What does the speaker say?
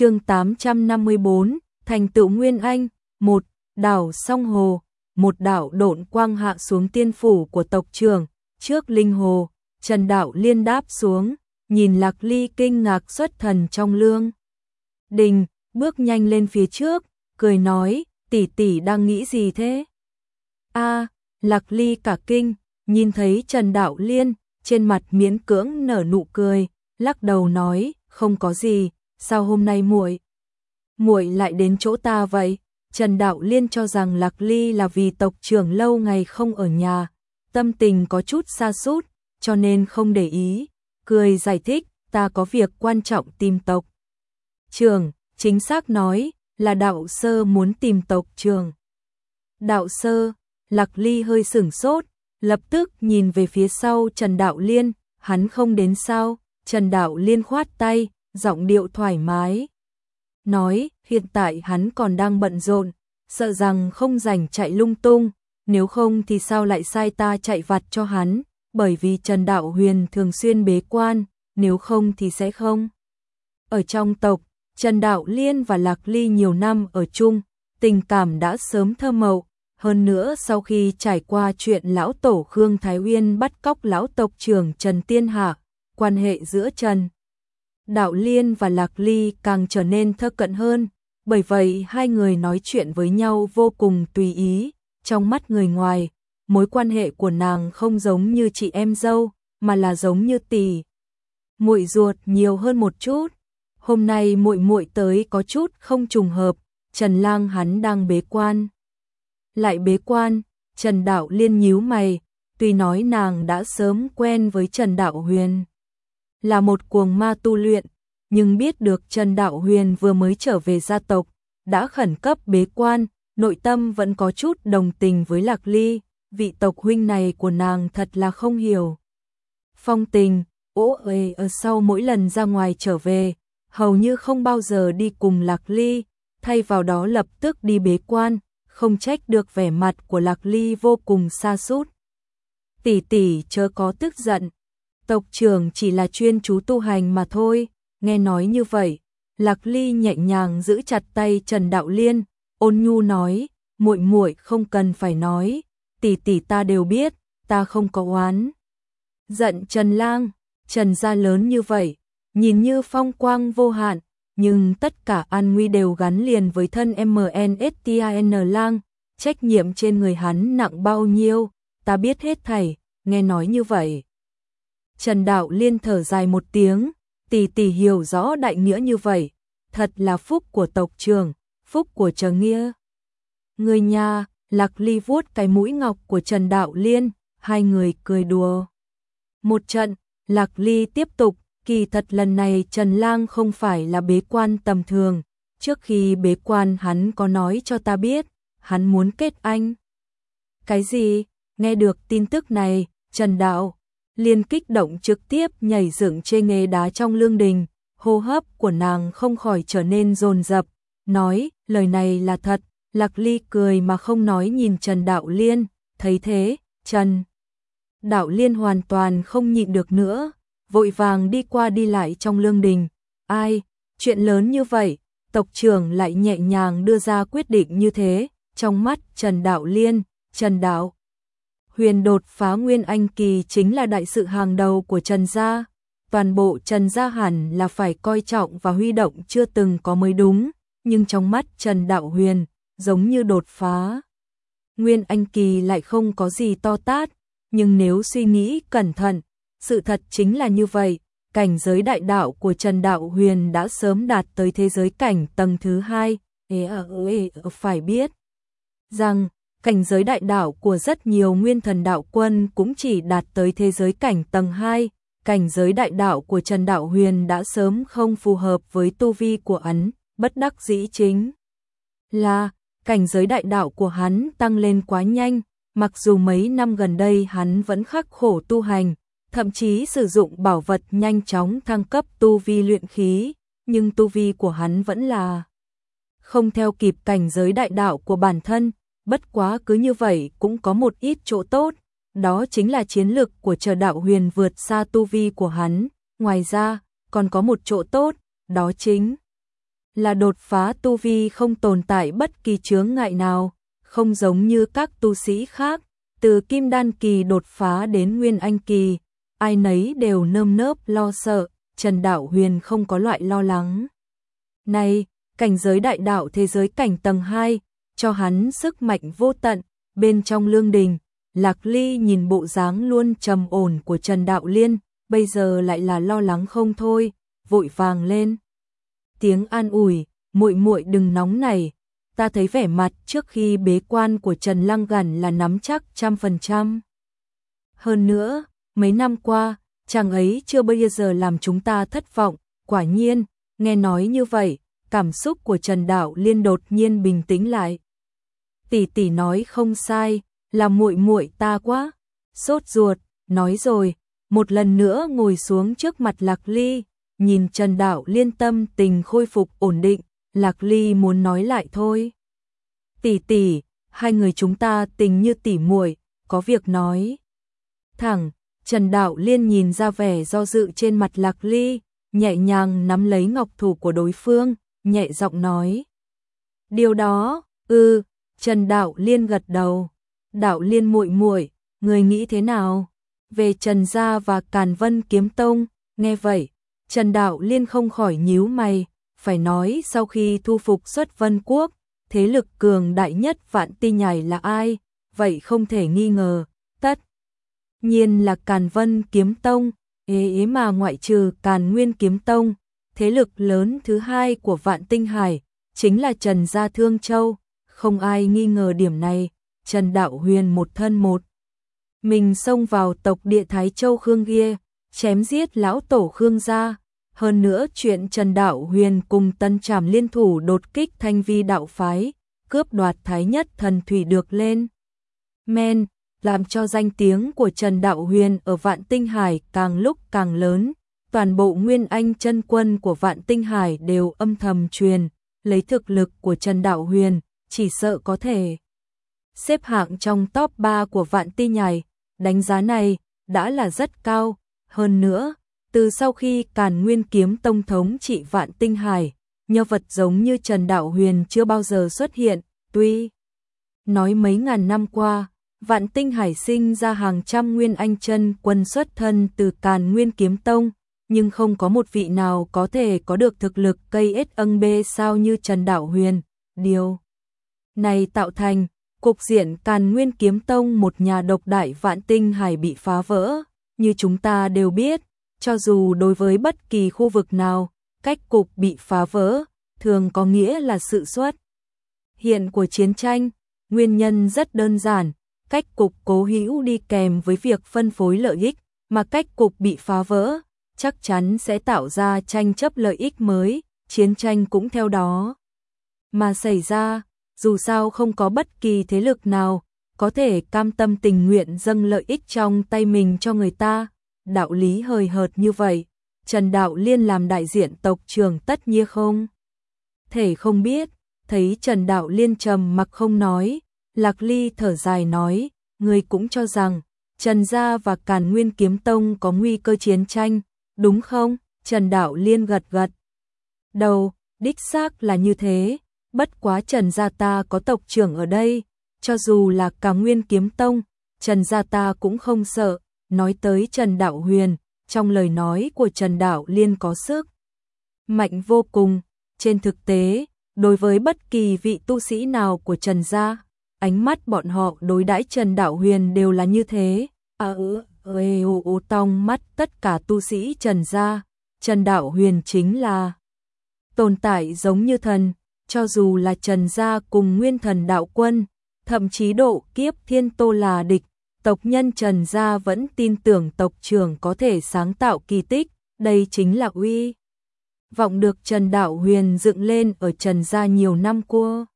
chương 854, thành tựu Nguyên Anh, một đảo song hồ, một đảo độn quang hạ xuống tiên phủ của tộc trưởng, trước linh hồ, Trần Đạo liên đáp xuống, nhìn Lạc Ly kinh ngạc xuất thần trong lương. Đình, bước nhanh lên phía trước, cười nói, tỷ tỷ đang nghĩ gì thế? A, Lạc Ly cả kinh, nhìn thấy Trần Đạo Liên, trên mặt miễn cưỡng nở nụ cười, lắc đầu nói, không có gì, sao hôm nay muội muội lại đến chỗ ta vậy? Trần Đạo Liên cho rằng Lạc Ly là vì tộc trưởng lâu ngày không ở nhà, tâm tình có chút xa sút cho nên không để ý, cười giải thích, ta có việc quan trọng tìm tộc. Trường, chính xác nói, là đạo sơ muốn tìm tộc trường. Đạo sơ, Lạc Ly hơi sửng sốt, lập tức nhìn về phía sau Trần Đạo Liên, hắn không đến sao, Trần Đạo Liên khoát tay, giọng điệu thoải mái. Nói, hiện tại hắn còn đang bận rộn, sợ rằng không rảnh chạy lung tung, nếu không thì sao lại sai ta chạy vặt cho hắn, bởi vì Trần Đạo Huyền thường xuyên bế quan, nếu không thì sẽ không. Ở trong tộc, Trần Đạo Liên và Lạc Ly nhiều năm ở chung, tình cảm đã sớm thơ mậu, hơn nữa sau khi trải qua chuyện lão tổ Khương Thái Uyên bắt cóc lão tộc trưởng Trần Tiên Hạ, quan hệ giữa Trần Đạo Liên và Lạc Ly càng trở nên thơ cận hơn, bởi vậy hai người nói chuyện với nhau vô cùng tùy ý, trong mắt người ngoài, mối quan hệ của nàng không giống như chị em dâu, mà là giống như tỷ. Muội ruột nhiều hơn một chút. Hôm nay muội muội tới có chút không trùng hợp, Trần Lang hắn đang bế quan. Lại bế quan, Trần Đạo Liên nhíu mày, tuy nói nàng đã sớm quen với Trần Đạo Huyền, là một cuồng ma tu luyện, nhưng biết được Trần Đạo Huyền vừa mới trở về gia tộc, đã khẩn cấp bế quan, nội tâm vẫn có chút đồng tình với Lạc Ly, vị tộc huynh này của nàng thật là không hiểu. Phong tình, ố ê ở sau mỗi lần ra ngoài trở về, hầu như không bao giờ đi cùng Lạc Ly, thay vào đó lập tức đi bế quan, không trách được vẻ mặt của Lạc Ly vô cùng xa sút Tỷ tỷ chớ có tức giận, tộc trưởng chỉ là chuyên chú tu hành mà thôi, nghe nói như vậy, Lạc Ly nhẹ nhàng giữ chặt tay Trần Đạo Liên, ôn nhu nói, muội muội không cần phải nói, tỷ tỷ ta đều biết, ta không có oán. Giận Trần Lang, Trần gia lớn như vậy, nhìn như phong quang vô hạn, nhưng tất cả an nguy đều gắn liền với thân MNSTIN Lang, trách nhiệm trên người hắn nặng bao nhiêu, ta biết hết thảy, nghe nói như vậy. Trần Đạo Liên thở dài một tiếng, tỷ tỷ hiểu rõ đại nghĩa như vậy, thật là phúc của tộc trường, phúc của Trần Nghĩa. Người nhà, Lạc Ly vuốt cái mũi ngọc của Trần Đạo Liên, hai người cười đùa. Một trận, Lạc Ly tiếp tục, kỳ thật lần này Trần Lang không phải là bế quan tầm thường, trước khi bế quan hắn có nói cho ta biết, hắn muốn kết anh. Cái gì? Nghe được tin tức này, Trần Đạo liên kích động trực tiếp nhảy dựng trên nghề đá trong lương đình, hô hấp của nàng không khỏi trở nên dồn dập, nói, lời này là thật, Lạc Ly cười mà không nói nhìn Trần Đạo Liên, thấy thế, Trần Đạo Liên hoàn toàn không nhịn được nữa, vội vàng đi qua đi lại trong lương đình, ai, chuyện lớn như vậy, tộc trưởng lại nhẹ nhàng đưa ra quyết định như thế, trong mắt Trần Đạo Liên, Trần Đạo huyền đột phá Nguyên Anh Kỳ chính là đại sự hàng đầu của Trần Gia. Toàn bộ Trần Gia hẳn là phải coi trọng và huy động chưa từng có mới đúng, nhưng trong mắt Trần Đạo Huyền, giống như đột phá. Nguyên Anh Kỳ lại không có gì to tát, nhưng nếu suy nghĩ cẩn thận, sự thật chính là như vậy. Cảnh giới đại đạo của Trần Đạo Huyền đã sớm đạt tới thế giới cảnh tầng thứ hai. Ê, ờ, ế ờ, phải biết rằng cảnh giới đại đạo của rất nhiều nguyên thần đạo quân cũng chỉ đạt tới thế giới cảnh tầng 2, cảnh giới đại đạo của Trần Đạo Huyền đã sớm không phù hợp với tu vi của hắn. bất đắc dĩ chính là cảnh giới đại đạo của hắn tăng lên quá nhanh, mặc dù mấy năm gần đây hắn vẫn khắc khổ tu hành, thậm chí sử dụng bảo vật nhanh chóng thăng cấp tu vi luyện khí, nhưng tu vi của hắn vẫn là không theo kịp cảnh giới đại đạo của bản thân, bất quá cứ như vậy cũng có một ít chỗ tốt, đó chính là chiến lực của chờ đạo huyền vượt xa tu vi của hắn, ngoài ra, còn có một chỗ tốt, đó chính là đột phá tu vi không tồn tại bất kỳ chướng ngại nào, không giống như các tu sĩ khác, từ kim đan kỳ đột phá đến nguyên anh kỳ, ai nấy đều nơm nớp lo sợ, Trần Đạo Huyền không có loại lo lắng. Này, cảnh giới đại đạo thế giới cảnh tầng 2, cho hắn sức mạnh vô tận, bên trong lương đình, Lạc Ly nhìn bộ dáng luôn trầm ổn của Trần Đạo Liên, bây giờ lại là lo lắng không thôi, vội vàng lên. Tiếng an ủi, muội muội đừng nóng này, ta thấy vẻ mặt trước khi bế quan của Trần Lăng gần là nắm chắc trăm phần trăm. Hơn nữa, mấy năm qua, chàng ấy chưa bao giờ làm chúng ta thất vọng, quả nhiên, nghe nói như vậy, cảm xúc của Trần Đạo Liên đột nhiên bình tĩnh lại. Tỷ tỷ nói không sai, là muội muội ta quá. Sốt ruột, nói rồi, một lần nữa ngồi xuống trước mặt Lạc Ly, nhìn Trần Đạo Liên tâm tình khôi phục ổn định, Lạc Ly muốn nói lại thôi. Tỷ tỷ, hai người chúng ta tình như tỷ muội, có việc nói. Thẳng, Trần Đạo Liên nhìn ra vẻ do dự trên mặt Lạc Ly, nhẹ nhàng nắm lấy ngọc thủ của đối phương, nhẹ giọng nói. Điều đó, ư, Trần Đạo Liên gật đầu. Đạo Liên muội muội, người nghĩ thế nào? Về Trần gia và Càn Vân Kiếm Tông, nghe vậy, Trần Đạo Liên không khỏi nhíu mày, phải nói sau khi thu phục xuất Vân Quốc, thế lực cường đại nhất vạn ti nhảy là ai? Vậy không thể nghi ngờ, tất nhiên là Càn Vân Kiếm Tông, ế ế mà ngoại trừ Càn Nguyên Kiếm Tông, thế lực lớn thứ hai của Vạn Tinh Hải, chính là Trần Gia Thương Châu, không ai nghi ngờ điểm này, Trần Đạo Huyền một thân một. Mình xông vào tộc địa Thái Châu Khương Ghia, chém giết lão tổ Khương gia. Hơn nữa chuyện Trần Đạo Huyền cùng tân trảm liên thủ đột kích thanh vi đạo phái, cướp đoạt thái nhất thần thủy được lên. Men, làm cho danh tiếng của Trần Đạo Huyền ở Vạn Tinh Hải càng lúc càng lớn, toàn bộ nguyên anh chân quân của Vạn Tinh Hải đều âm thầm truyền, lấy thực lực của Trần Đạo Huyền, chỉ sợ có thể. Xếp hạng trong top 3 của Vạn Tinh Hải, đánh giá này đã là rất cao, hơn nữa, từ sau khi Càn Nguyên Kiếm Tông thống trị Vạn Tinh Hải, nhân vật giống như Trần Đạo Huyền chưa bao giờ xuất hiện, tuy nói mấy ngàn năm qua, Vạn Tinh Hải sinh ra hàng trăm nguyên anh chân quân xuất thân từ Càn Nguyên Kiếm Tông, nhưng không có một vị nào có thể có được thực lực cây ết âng bê sao như Trần Đạo Huyền. Điều này tạo thành cục diện Càn Nguyên Kiếm Tông một nhà độc đại Vạn Tinh Hải bị phá vỡ, như chúng ta đều biết, cho dù đối với bất kỳ khu vực nào, cách cục bị phá vỡ, thường có nghĩa là sự xuất hiện của chiến tranh, nguyên nhân rất đơn giản, cách cục cố hữu đi kèm với việc phân phối lợi ích, mà cách cục bị phá vỡ, chắc chắn sẽ tạo ra tranh chấp lợi ích mới, chiến tranh cũng theo đó. Mà xảy ra, dù sao không có bất kỳ thế lực nào có thể cam tâm tình nguyện dâng lợi ích trong tay mình cho người ta, đạo lý hời hợt như vậy, Trần Đạo Liên làm đại diện tộc trường tất nhiên không? Thể không biết, thấy Trần Đạo Liên trầm mặc không nói, Lạc Ly thở dài nói, người cũng cho rằng, Trần Gia và Càn Nguyên Kiếm Tông có nguy cơ chiến tranh, đúng không? Trần Đạo Liên gật gật. Đầu, đích xác là như thế, bất quá Trần Gia ta có tộc trưởng ở đây, cho dù là cả Nguyên Kiếm Tông, Trần Gia ta cũng không sợ, nói tới Trần Đạo Huyền, trong lời nói của Trần Đạo Liên có sức. Mạnh vô cùng, trên thực tế, đối với bất kỳ vị tu sĩ nào của Trần Gia, ánh mắt bọn họ đối đãi Trần Đạo Huyền đều là như thế. À ư, ê ô tong mắt tất cả tu sĩ Trần gia, Trần Đạo Huyền chính là tồn tại giống như thần, cho dù là Trần gia cùng Nguyên Thần Đạo Quân, thậm chí độ kiếp Thiên Tô là địch, tộc nhân Trần gia vẫn tin tưởng tộc trưởng có thể sáng tạo kỳ tích, đây chính là uy vọng được Trần Đạo Huyền dựng lên ở Trần gia nhiều năm qua.